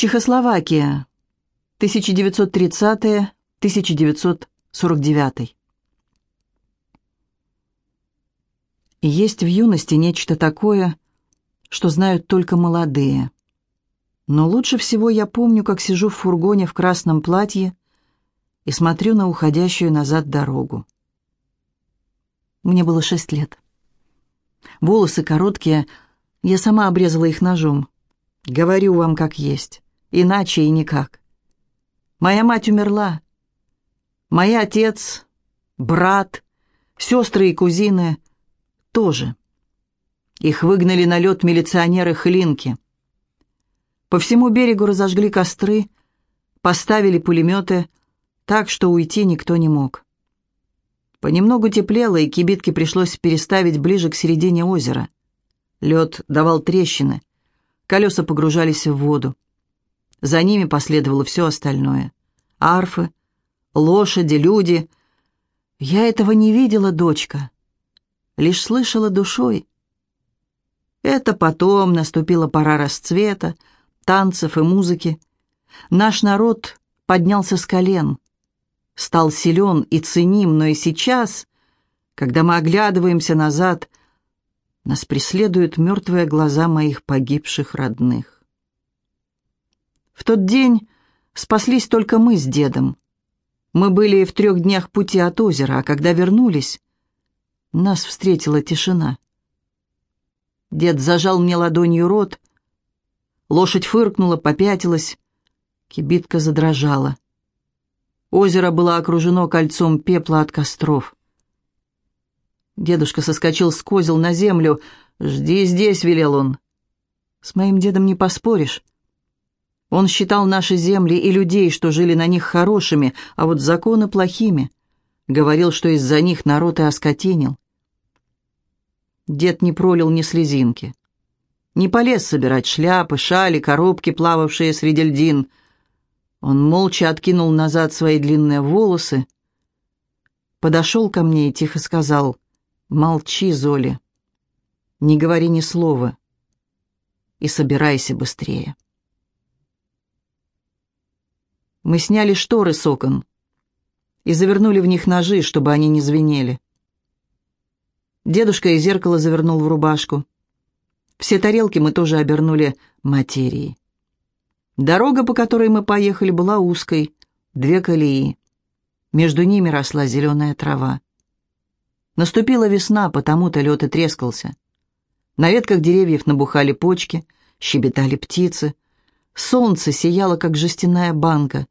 Чехословакия. 1930-1949. Есть в юности нечто такое, что знают только молодые. Но лучше всего я помню, как сижу в фургоне в красном платье и смотрю на уходящую назад дорогу. Мне было шесть лет. Волосы короткие, я сама обрезала их ножом. Говорю вам как есть, иначе и никак. Моя мать умерла. Мой отец, брат, сестры и кузины тоже. Их выгнали на лед милиционеры Хлинки. По всему берегу разожгли костры, поставили пулеметы, так что уйти никто не мог. Понемногу теплело, и кибитки пришлось переставить ближе к середине озера. Лед давал трещины, колеса погружались в воду. За ними последовало все остальное. Арфы, лошади, люди. Я этого не видела, дочка. Лишь слышала душой. Это потом наступила пора расцвета, танцев и музыки. Наш народ поднялся с колен, стал силен и ценим, но и сейчас, когда мы оглядываемся назад, нас преследуют мертвые глаза моих погибших родных. В тот день спаслись только мы с дедом. Мы были в трех днях пути от озера, а когда вернулись, нас встретила тишина. Дед зажал мне ладонью рот, лошадь фыркнула, попятилась, кибитка задрожала. Озеро было окружено кольцом пепла от костров. Дедушка соскочил с козел на землю. «Жди здесь», — велел он. «С моим дедом не поспоришь. Он считал наши земли и людей, что жили на них, хорошими, а вот законы плохими. Говорил, что из-за них народ и оскотинил. Дед не пролил ни слезинки. Не полез собирать шляпы, шали, коробки, плававшие среди льдин. Он молча откинул назад свои длинные волосы, подошел ко мне и тихо сказал «Молчи, Золи, не говори ни слова и собирайся быстрее». Мы сняли шторы с окон и завернули в них ножи, чтобы они не звенели. Дедушка и зеркало завернул в рубашку. Все тарелки мы тоже обернули материей. Дорога, по которой мы поехали, была узкой, две колеи. Между ними росла зеленая трава. Наступила весна, потому-то лед и трескался. На ветках деревьев набухали почки, щебетали птицы — Солнце сияло, как жестяная банка.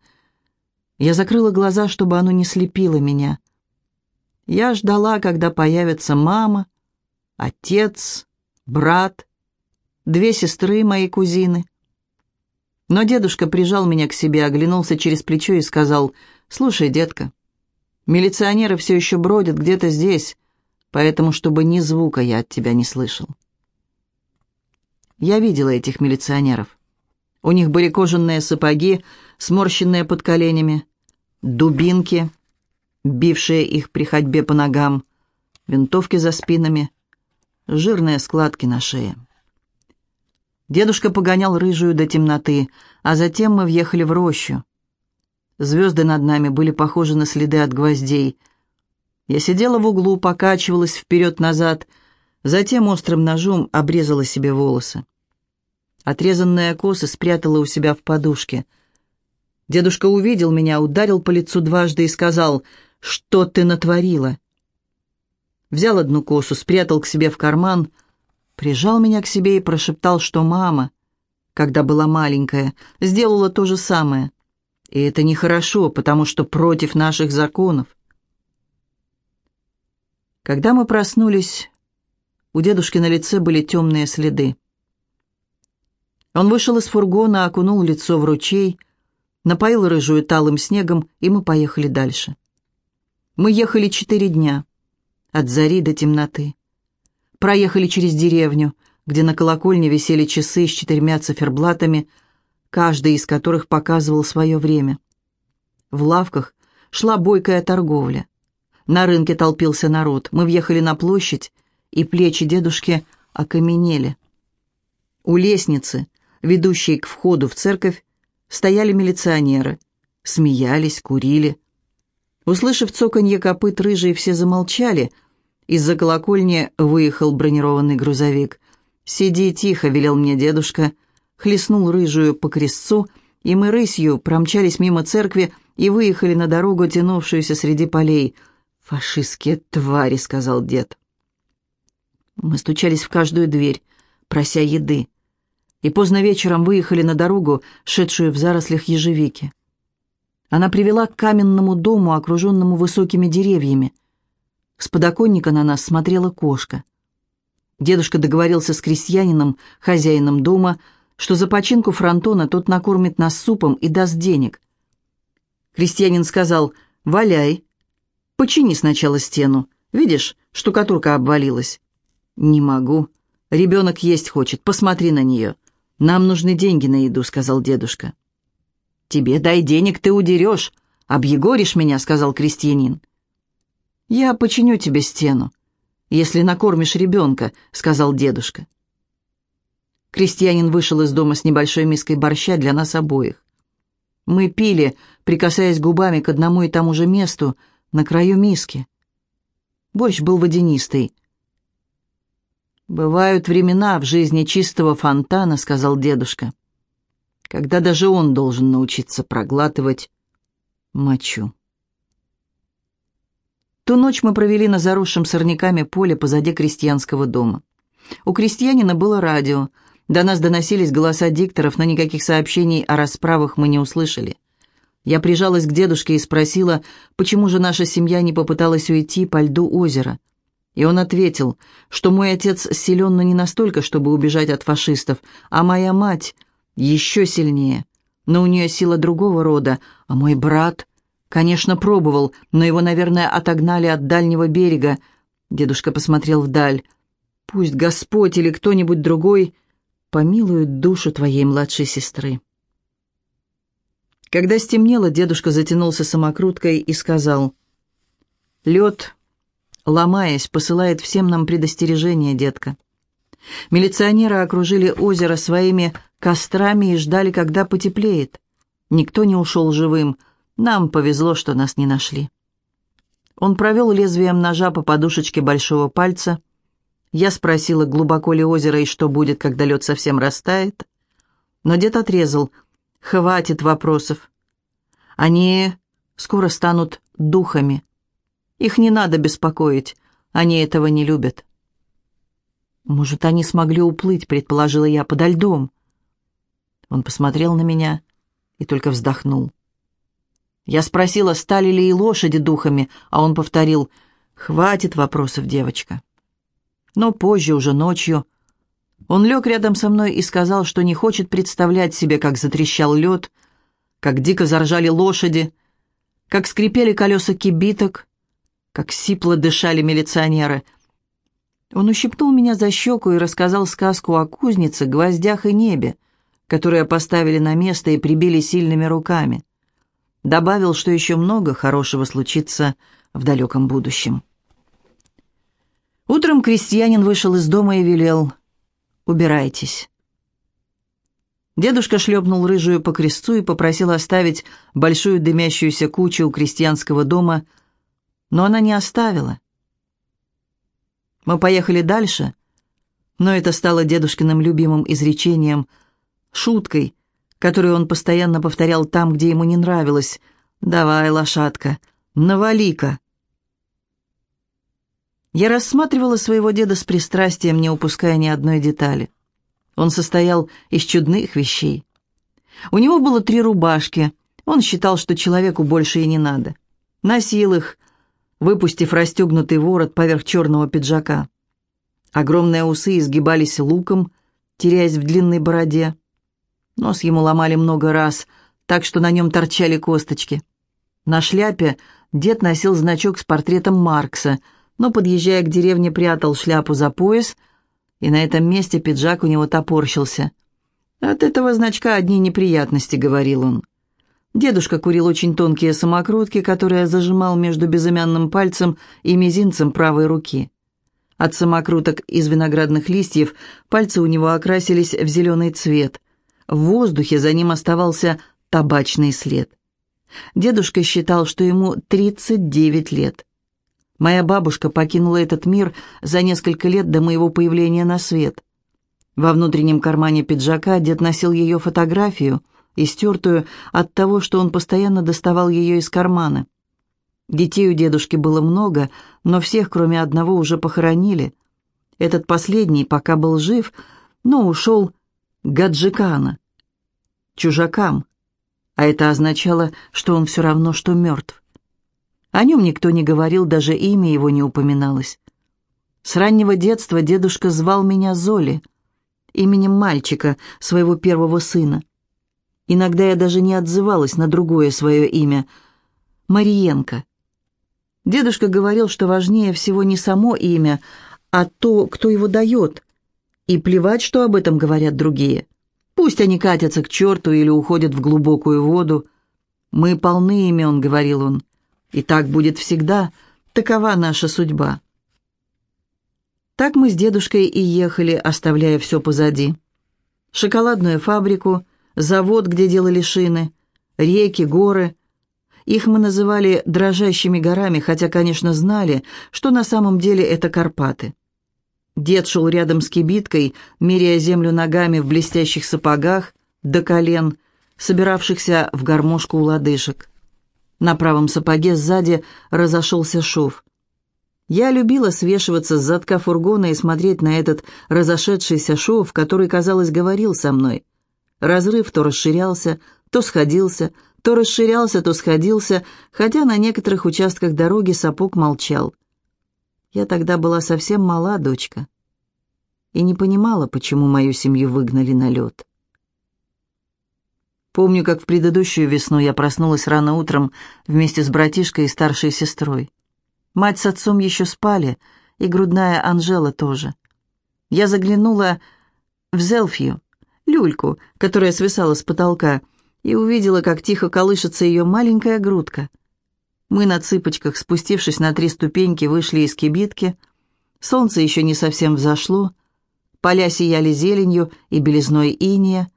Я закрыла глаза, чтобы оно не слепило меня. Я ждала, когда появятся мама, отец, брат, две сестры моей кузины. Но дедушка прижал меня к себе, оглянулся через плечо и сказал, «Слушай, детка, милиционеры все еще бродят где-то здесь, поэтому, чтобы ни звука я от тебя не слышал». Я видела этих милиционеров. У них были кожаные сапоги, сморщенные под коленями, дубинки, бившие их при ходьбе по ногам, винтовки за спинами, жирные складки на шее. Дедушка погонял рыжую до темноты, а затем мы въехали в рощу. Звезды над нами были похожи на следы от гвоздей. Я сидела в углу, покачивалась вперед-назад, затем острым ножом обрезала себе волосы. Отрезанные косы спрятала у себя в подушке. Дедушка увидел меня, ударил по лицу дважды и сказал, «Что ты натворила?» Взял одну косу, спрятал к себе в карман, прижал меня к себе и прошептал, что мама, когда была маленькая, сделала то же самое. И это нехорошо, потому что против наших законов. Когда мы проснулись, у дедушки на лице были темные следы. Он вышел из фургона, окунул лицо в ручей, напоил рыжую талым снегом, и мы поехали дальше. Мы ехали четыре дня, от зари до темноты. Проехали через деревню, где на колокольне висели часы с четырьмя циферблатами, каждый из которых показывал свое время. В лавках шла бойкая торговля. На рынке толпился народ. Мы въехали на площадь, и плечи дедушки окаменели. У лестницы ведущей к входу в церковь, стояли милиционеры. Смеялись, курили. Услышав цоканье копыт, рыжие все замолчали. Из-за колокольни выехал бронированный грузовик. «Сиди тихо», — велел мне дедушка. Хлестнул рыжую по крестцу, и мы рысью промчались мимо церкви и выехали на дорогу, тянувшуюся среди полей. «Фашистские твари», — сказал дед. Мы стучались в каждую дверь, прося еды и поздно вечером выехали на дорогу, шедшую в зарослях ежевики. Она привела к каменному дому, окруженному высокими деревьями. С подоконника на нас смотрела кошка. Дедушка договорился с крестьянином, хозяином дома, что за починку фронтона тот накормит нас супом и даст денег. Крестьянин сказал «Валяй, почини сначала стену. Видишь, штукатурка обвалилась». «Не могу. Ребенок есть хочет, посмотри на нее». «Нам нужны деньги на еду», — сказал дедушка. «Тебе дай денег, ты удерешь. Объегоришь меня», — сказал крестьянин. «Я починю тебе стену, если накормишь ребенка», — сказал дедушка. Крестьянин вышел из дома с небольшой миской борща для нас обоих. Мы пили, прикасаясь губами к одному и тому же месту, на краю миски. Борщ был водянистый, «Бывают времена в жизни чистого фонтана», — сказал дедушка, «когда даже он должен научиться проглатывать мочу». Ту ночь мы провели на заросшем сорняками поле позади крестьянского дома. У крестьянина было радио. До нас доносились голоса дикторов, но никаких сообщений о расправах мы не услышали. Я прижалась к дедушке и спросила, почему же наша семья не попыталась уйти по льду озера. И он ответил, что мой отец силен, но не настолько, чтобы убежать от фашистов, а моя мать еще сильнее, но у нее сила другого рода, а мой брат, конечно, пробовал, но его, наверное, отогнали от дальнего берега. Дедушка посмотрел вдаль. «Пусть Господь или кто-нибудь другой помилует душу твоей младшей сестры». Когда стемнело, дедушка затянулся самокруткой и сказал, «Лед ломаясь, посылает всем нам предостережение, детка. Милиционеры окружили озеро своими кострами и ждали, когда потеплеет. Никто не ушел живым. Нам повезло, что нас не нашли. Он провел лезвием ножа по подушечке большого пальца. Я спросила, глубоко ли озеро и что будет, когда лед совсем растает. Но дед отрезал. Хватит вопросов. Они скоро станут духами. Их не надо беспокоить, они этого не любят. «Может, они смогли уплыть», — предположила я, — «подо льдом». Он посмотрел на меня и только вздохнул. Я спросила, стали ли и лошади духами, а он повторил, «Хватит вопросов, девочка». Но позже, уже ночью, он лег рядом со мной и сказал, что не хочет представлять себе, как затрещал лед, как дико заржали лошади, как скрипели колеса кибиток, как сипло дышали милиционеры. Он ущипнул меня за щеку и рассказал сказку о кузнице, гвоздях и небе, которые поставили на место и прибили сильными руками. Добавил, что еще много хорошего случится в далеком будущем. Утром крестьянин вышел из дома и велел «Убирайтесь». Дедушка шлепнул рыжую по крестцу и попросил оставить большую дымящуюся кучу у крестьянского дома – но она не оставила. Мы поехали дальше, но это стало дедушкиным любимым изречением, шуткой, которую он постоянно повторял там, где ему не нравилось. «Давай, лошадка, навали-ка!» Я рассматривала своего деда с пристрастием, не упуская ни одной детали. Он состоял из чудных вещей. У него было три рубашки. Он считал, что человеку больше и не надо. Носил их, выпустив расстегнутый ворот поверх черного пиджака. Огромные усы изгибались луком, теряясь в длинной бороде. Нос ему ломали много раз, так что на нем торчали косточки. На шляпе дед носил значок с портретом Маркса, но, подъезжая к деревне, прятал шляпу за пояс, и на этом месте пиджак у него топорщился. «От этого значка одни неприятности», — говорил он. Дедушка курил очень тонкие самокрутки, которые зажимал между безымянным пальцем и мизинцем правой руки. От самокруток из виноградных листьев пальцы у него окрасились в зеленый цвет. В воздухе за ним оставался табачный след. Дедушка считал, что ему 39 лет. Моя бабушка покинула этот мир за несколько лет до моего появления на свет. Во внутреннем кармане пиджака дед носил ее фотографию, истертую от того, что он постоянно доставал ее из кармана. Детей у дедушки было много, но всех, кроме одного, уже похоронили. Этот последний пока был жив, но ушел Гаджикана, чужакам, а это означало, что он все равно, что мертв. О нем никто не говорил, даже имя его не упоминалось. С раннего детства дедушка звал меня Золи, именем мальчика, своего первого сына. Иногда я даже не отзывалась на другое свое имя — Мариенко. Дедушка говорил, что важнее всего не само имя, а то, кто его дает. И плевать, что об этом говорят другие. Пусть они катятся к черту или уходят в глубокую воду. «Мы полны имен», — говорил он. «И так будет всегда. Такова наша судьба». Так мы с дедушкой и ехали, оставляя все позади. Шоколадную фабрику, завод, где делали шины, реки, горы. Их мы называли дрожащими горами, хотя, конечно, знали, что на самом деле это Карпаты. Дед шел рядом с кибиткой, меряя землю ногами в блестящих сапогах до колен, собиравшихся в гармошку у лодыжек. На правом сапоге сзади разошелся шов. Я любила свешиваться с задка фургона и смотреть на этот разошедшийся шов, который, казалось, говорил со мной. Разрыв то расширялся, то сходился, то расширялся, то сходился, хотя на некоторых участках дороги сапог молчал. Я тогда была совсем мала, дочка, и не понимала, почему мою семью выгнали на лед. Помню, как в предыдущую весну я проснулась рано утром вместе с братишкой и старшей сестрой. Мать с отцом еще спали, и грудная Анжела тоже. Я заглянула в Зелфью, люльку, которая свисала с потолка, и увидела, как тихо колышется ее маленькая грудка. Мы на цыпочках, спустившись на три ступеньки, вышли из кибитки. Солнце еще не совсем взошло. Поля сияли зеленью и белизной иния.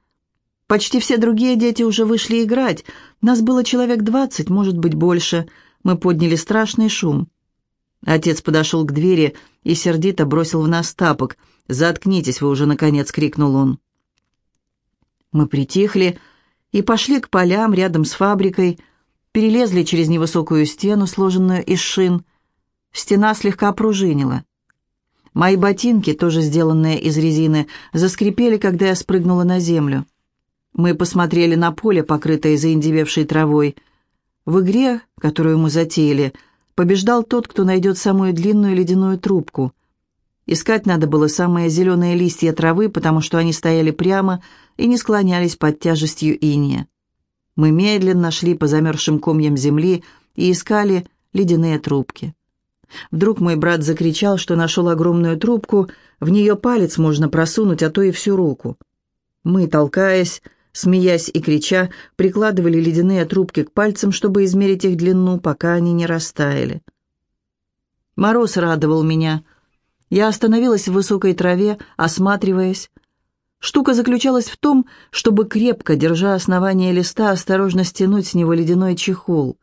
Почти все другие дети уже вышли играть. Нас было человек двадцать, может быть, больше. Мы подняли страшный шум. Отец подошел к двери и сердито бросил в нас тапок. «Заткнитесь вы уже, наконец!» — крикнул он. Мы притихли и пошли к полям рядом с фабрикой, перелезли через невысокую стену, сложенную из шин. Стена слегка пружинила. Мои ботинки, тоже сделанные из резины, заскрипели, когда я спрыгнула на землю. Мы посмотрели на поле, покрытое заиндевевшей травой. В игре, которую мы затеяли, побеждал тот, кто найдет самую длинную ледяную трубку. Искать надо было самые зеленые листья травы, потому что они стояли прямо и не склонялись под тяжестью иния. Мы медленно шли по замерзшим комьям земли и искали ледяные трубки. Вдруг мой брат закричал, что нашел огромную трубку, в нее палец можно просунуть, а то и всю руку. Мы, толкаясь, смеясь и крича, прикладывали ледяные трубки к пальцам, чтобы измерить их длину, пока они не растаяли. Мороз радовал меня. Я остановилась в высокой траве, осматриваясь. Штука заключалась в том, чтобы крепко, держа основание листа, осторожно стянуть с него ледяной чехол.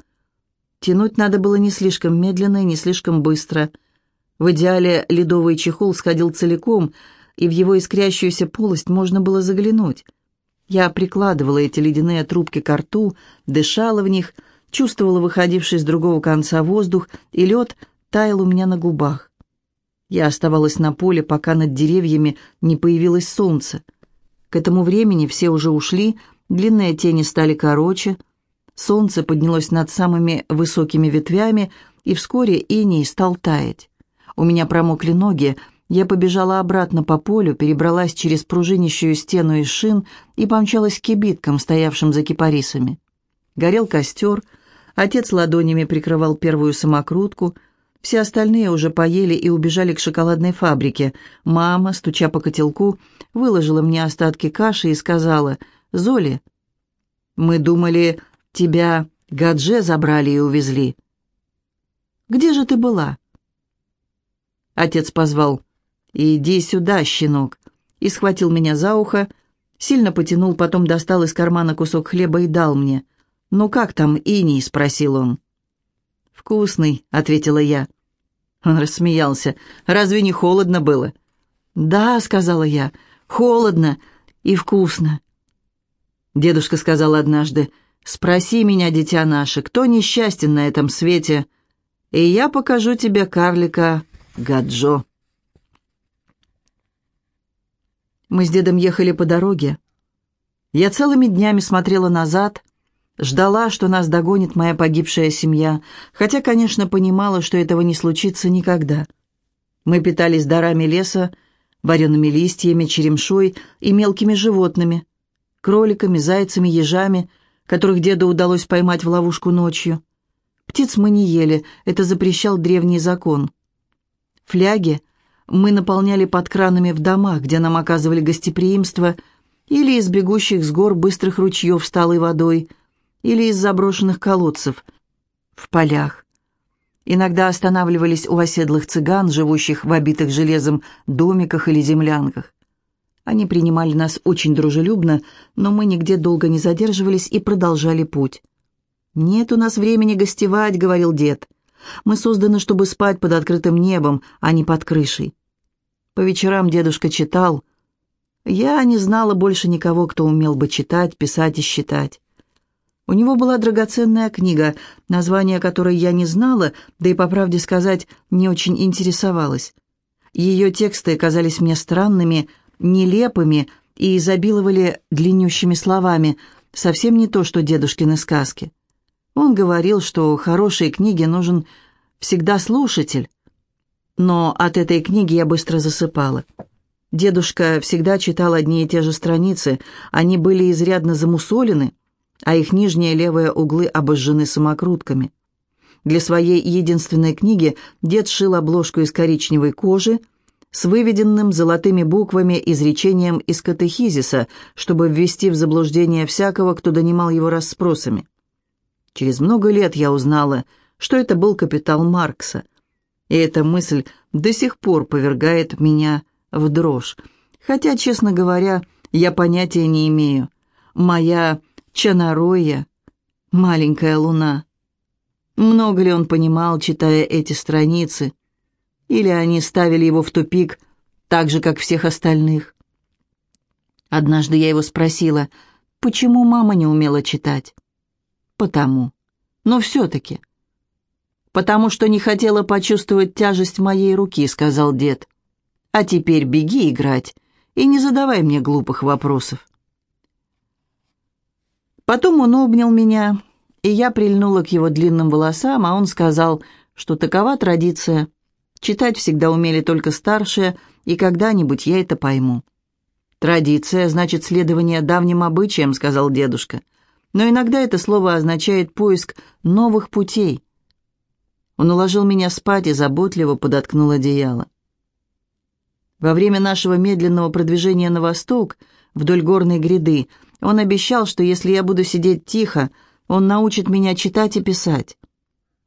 Тянуть надо было не слишком медленно и не слишком быстро. В идеале ледовый чехол сходил целиком, и в его искрящуюся полость можно было заглянуть. Я прикладывала эти ледяные трубки к рту, дышала в них, чувствовала выходивший с другого конца воздух, и лед таял у меня на губах. Я оставалась на поле, пока над деревьями не появилось солнце. К этому времени все уже ушли, длинные тени стали короче, солнце поднялось над самыми высокими ветвями, и вскоре иней стал таять. У меня промокли ноги, я побежала обратно по полю, перебралась через пружинищую стену из шин и помчалась к кибиткам, стоявшим за кипарисами. Горел костер, отец ладонями прикрывал первую самокрутку, все остальные уже поели и убежали к шоколадной фабрике. Мама, стуча по котелку, выложила мне остатки каши и сказала, «Золи, мы думали, тебя Гадже забрали и увезли». «Где же ты была?» Отец позвал, «Иди сюда, щенок!» и схватил меня за ухо. Сильно потянул, потом достал из кармана кусок хлеба и дал мне. «Ну как там иней?» — спросил он. «Вкусный», — ответила я. Он рассмеялся. «Разве не холодно было?» «Да», — сказала я, — «холодно и вкусно». Дедушка сказал однажды, «Спроси меня, дитя наше, кто несчастен на этом свете, и я покажу тебе карлика Гаджо». Мы с дедом ехали по дороге. Я целыми днями смотрела назад, ждала, что нас догонит моя погибшая семья, хотя, конечно, понимала, что этого не случится никогда. Мы питались дарами леса, вареными листьями, черемшой и мелкими животными, кроликами, зайцами, ежами, которых деду удалось поймать в ловушку ночью. Птиц мы не ели, это запрещал древний закон. Фляги мы наполняли под кранами в домах, где нам оказывали гостеприимство, или из бегущих с гор быстрых ручьев с талой водой, или из заброшенных колодцев в полях. Иногда останавливались у оседлых цыган, живущих в обитых железом домиках или землянках. Они принимали нас очень дружелюбно, но мы нигде долго не задерживались и продолжали путь. «Нет у нас времени гостевать», — говорил дед. «Мы созданы, чтобы спать под открытым небом, а не под крышей». По вечерам дедушка читал. Я не знала больше никого, кто умел бы читать, писать и считать. У него была драгоценная книга, название которой я не знала, да и, по правде сказать, не очень интересовалась. Ее тексты казались мне странными, нелепыми и изобиловали длиннющими словами, совсем не то, что дедушкины сказки. Он говорил, что хорошей книге нужен всегда слушатель, но от этой книги я быстро засыпала. Дедушка всегда читал одни и те же страницы, они были изрядно замусолены, а их нижние левые углы обожжены самокрутками. Для своей единственной книги дед шил обложку из коричневой кожи с выведенным золотыми буквами изречением из катехизиса, чтобы ввести в заблуждение всякого, кто донимал его расспросами. Через много лет я узнала, что это был капитал Маркса, и эта мысль до сих пор повергает меня в дрожь, хотя, честно говоря, я понятия не имею. Моя Чанароя, маленькая луна. Много ли он понимал, читая эти страницы? Или они ставили его в тупик, так же, как всех остальных? Однажды я его спросила, почему мама не умела читать? Потому. Но все-таки. «Потому что не хотела почувствовать тяжесть моей руки», — сказал дед. «А теперь беги играть и не задавай мне глупых вопросов». Потом он обнял меня, и я прильнула к его длинным волосам, а он сказал, что такова традиция. Читать всегда умели только старшие, и когда-нибудь я это пойму. «Традиция значит следование давним обычаям», — сказал дедушка. «Но иногда это слово означает поиск новых путей». Он уложил меня спать и заботливо подоткнул одеяло. Во время нашего медленного продвижения на восток, вдоль горной гряды, он обещал, что если я буду сидеть тихо, он научит меня читать и писать.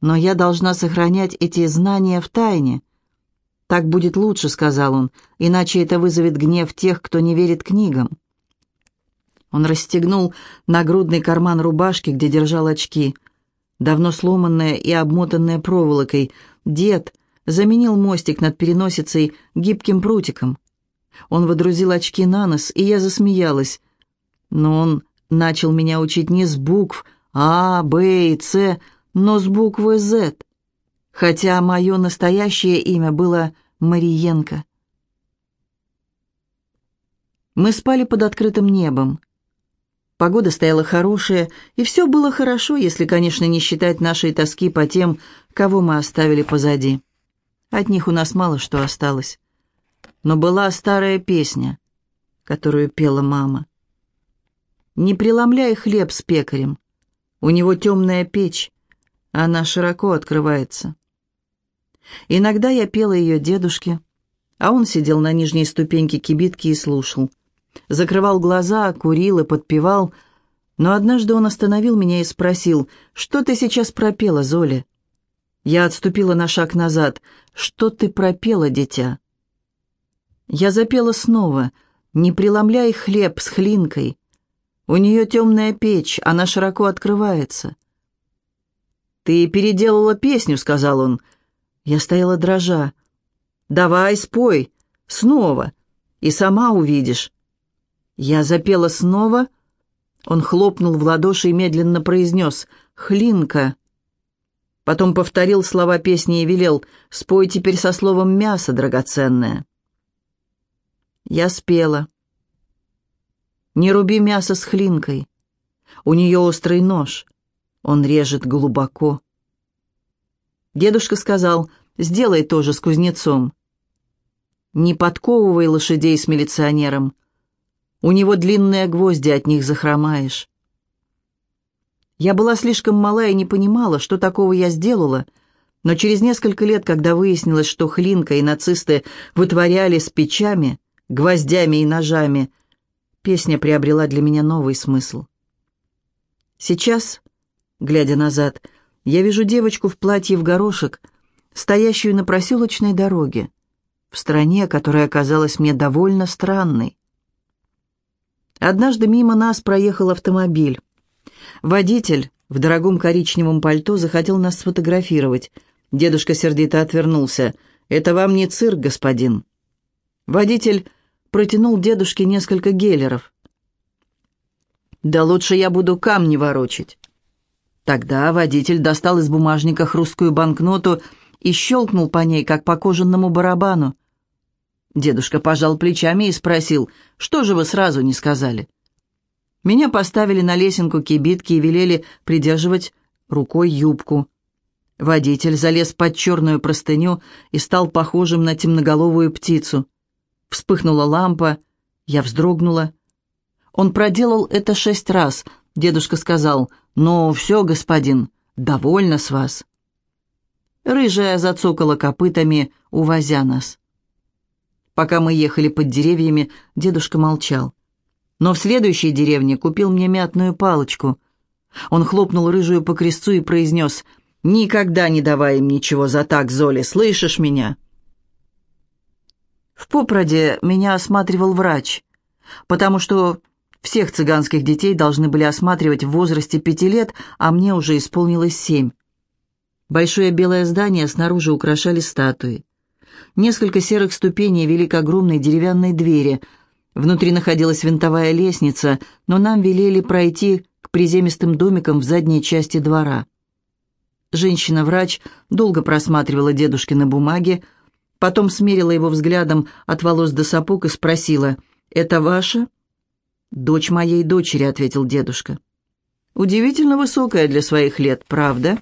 Но я должна сохранять эти знания в тайне. «Так будет лучше», — сказал он, — «иначе это вызовет гнев тех, кто не верит книгам». Он расстегнул нагрудный карман рубашки, где держал очки. Давно сломанная и обмотанная проволокой. Дед заменил мостик над переносицей гибким прутиком. Он водрузил очки на нос, и я засмеялась. Но он начал меня учить не с букв А, Б и С, но с буквы З, хотя мое настоящее имя было Мариенко. Мы спали под открытым небом. Погода стояла хорошая, и все было хорошо, если, конечно, не считать нашей тоски по тем, кого мы оставили позади. От них у нас мало что осталось. Но была старая песня, которую пела мама. Не преломляй хлеб с пекарем. У него темная печь, а она широко открывается. Иногда я пела ее дедушке, а он сидел на нижней ступеньке кибитки и слушал. Закрывал глаза, курил и подпевал, но однажды он остановил меня и спросил, «Что ты сейчас пропела, Золя?» Я отступила на шаг назад. «Что ты пропела, дитя?» Я запела снова — Не преломляй хлеб с хлинкой. У нее темная печь, она широко открывается. «Ты переделала песню», — сказал он. Я стояла дрожа. «Давай, спой, снова, и сама увидишь». Я запела снова. Он хлопнул в ладоши и медленно произнес «Хлинка». Потом повторил слова песни и велел «Спой теперь со словом «мясо, драгоценное». Я спела. «Не руби мясо с хлинкой. У нее острый нож. Он режет глубоко». Дедушка сказал «Сделай тоже с кузнецом». «Не подковывай лошадей с милиционером. У него длинные гвозди, от них захромаешь». Я была слишком мала и не понимала, что такого я сделала, но через несколько лет, когда выяснилось, что Хлинка и нацисты вытворяли с печами, гвоздями и ножами, песня приобрела для меня новый смысл. Сейчас, глядя назад, я вижу девочку в платье в горошек, стоящую на проселочной дороге, в стране, которая казалась мне довольно странной. Однажды мимо нас проехал автомобиль. Водитель в дорогом коричневом пальто захотел нас сфотографировать. Дедушка сердито отвернулся. «Это вам не цирк, господин». Водитель протянул дедушке несколько гелеров. «Да лучше я буду камни ворочать». Тогда водитель достал из бумажника хрусткую банкноту и щелкнул по ней, как по кожаному барабану. Дедушка пожал плечами и спросил, «Что же вы сразу не сказали?» Меня поставили на лесенку кибитки и велели придерживать рукой юбку. Водитель залез под черную простыню и стал похожим на темноголовую птицу. Вспыхнула лампа, я вздрогнула. Он проделал это шесть раз. Дедушка сказал, «Ну, все, господин, довольно с вас». Рыжая зацокала копытами, увозя нас. Пока мы ехали под деревьями, дедушка молчал но в следующей деревне купил мне мятную палочку. Он хлопнул рыжую по крестцу и произнес «Никогда не давай им ничего за так, Золи, слышишь меня?» В Попроде меня осматривал врач, потому что всех цыганских детей должны были осматривать в возрасте пяти лет, а мне уже исполнилось семь. Большое белое здание снаружи украшали статуи. Несколько серых ступеней вели к огромной деревянной двери – Внутри находилась винтовая лестница, но нам велели пройти к приземистым домикам в задней части двора. Женщина-врач долго просматривала дедушкины бумаги, потом смерила его взглядом от волос до сапог и спросила, «Это ваша?» «Дочь моей дочери», — ответил дедушка. «Удивительно высокая для своих лет, правда?»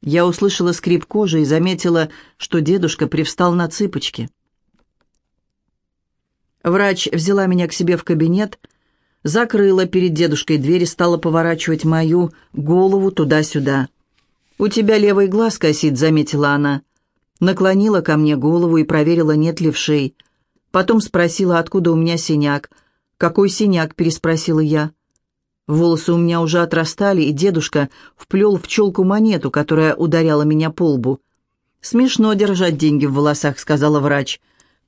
Я услышала скрип кожи и заметила, что дедушка привстал на цыпочки. Врач взяла меня к себе в кабинет, закрыла перед дедушкой дверь и стала поворачивать мою голову туда-сюда. «У тебя левый глаз косит», — заметила она. Наклонила ко мне голову и проверила, нет ли вшей. Потом спросила, откуда у меня синяк. «Какой синяк?» — переспросила я. Волосы у меня уже отрастали, и дедушка вплел в челку монету, которая ударяла меня по лбу. «Смешно держать деньги в волосах», — сказала. «Врач».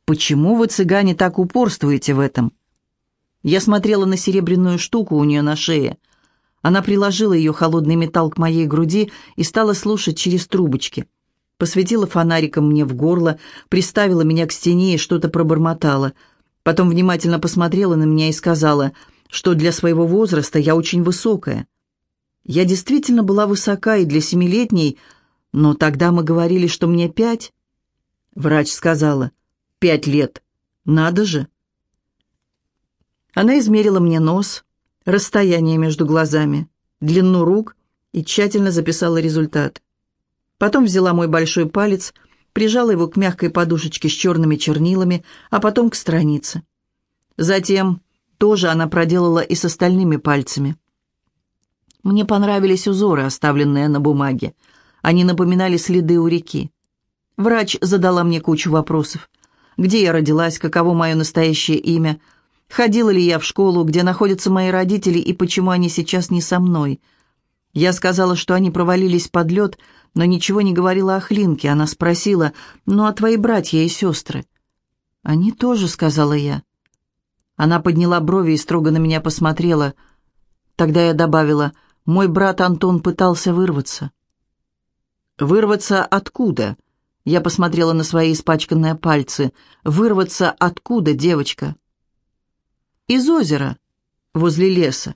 «Почему вы, цыгане, так упорствуете в этом?» Я смотрела на серебряную штуку у нее на шее. Она приложила ее холодный металл к моей груди и стала слушать через трубочки. Посветила фонариком мне в горло, приставила меня к стене и что-то пробормотала. Потом внимательно посмотрела на меня и сказала, что для своего возраста я очень высокая. Я действительно была высока и для семилетней, но тогда мы говорили, что мне пять. Врач сказала, Пять лет. Надо же. Она измерила мне нос, расстояние между глазами, длину рук и тщательно записала результат. Потом взяла мой большой палец, прижала его к мягкой подушечке с черными чернилами, а потом к странице. Затем тоже она проделала и с остальными пальцами. Мне понравились узоры, оставленные на бумаге. Они напоминали следы у реки. Врач задала мне кучу вопросов где я родилась, каково мое настоящее имя, ходила ли я в школу, где находятся мои родители и почему они сейчас не со мной. Я сказала, что они провалились под лед, но ничего не говорила о Хлинке. Она спросила, «Ну, а твои братья и сестры?» «Они тоже», — сказала я. Она подняла брови и строго на меня посмотрела. Тогда я добавила, мой брат Антон пытался вырваться. «Вырваться откуда?» Я посмотрела на свои испачканные пальцы. «Вырваться откуда, девочка?» «Из озера, возле леса».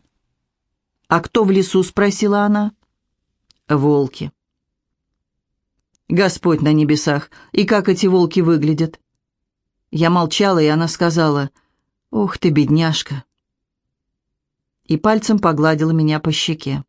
«А кто в лесу?» — спросила она. «Волки». «Господь на небесах! И как эти волки выглядят?» Я молчала, и она сказала, «Ух ты, бедняжка!» И пальцем погладила меня по щеке.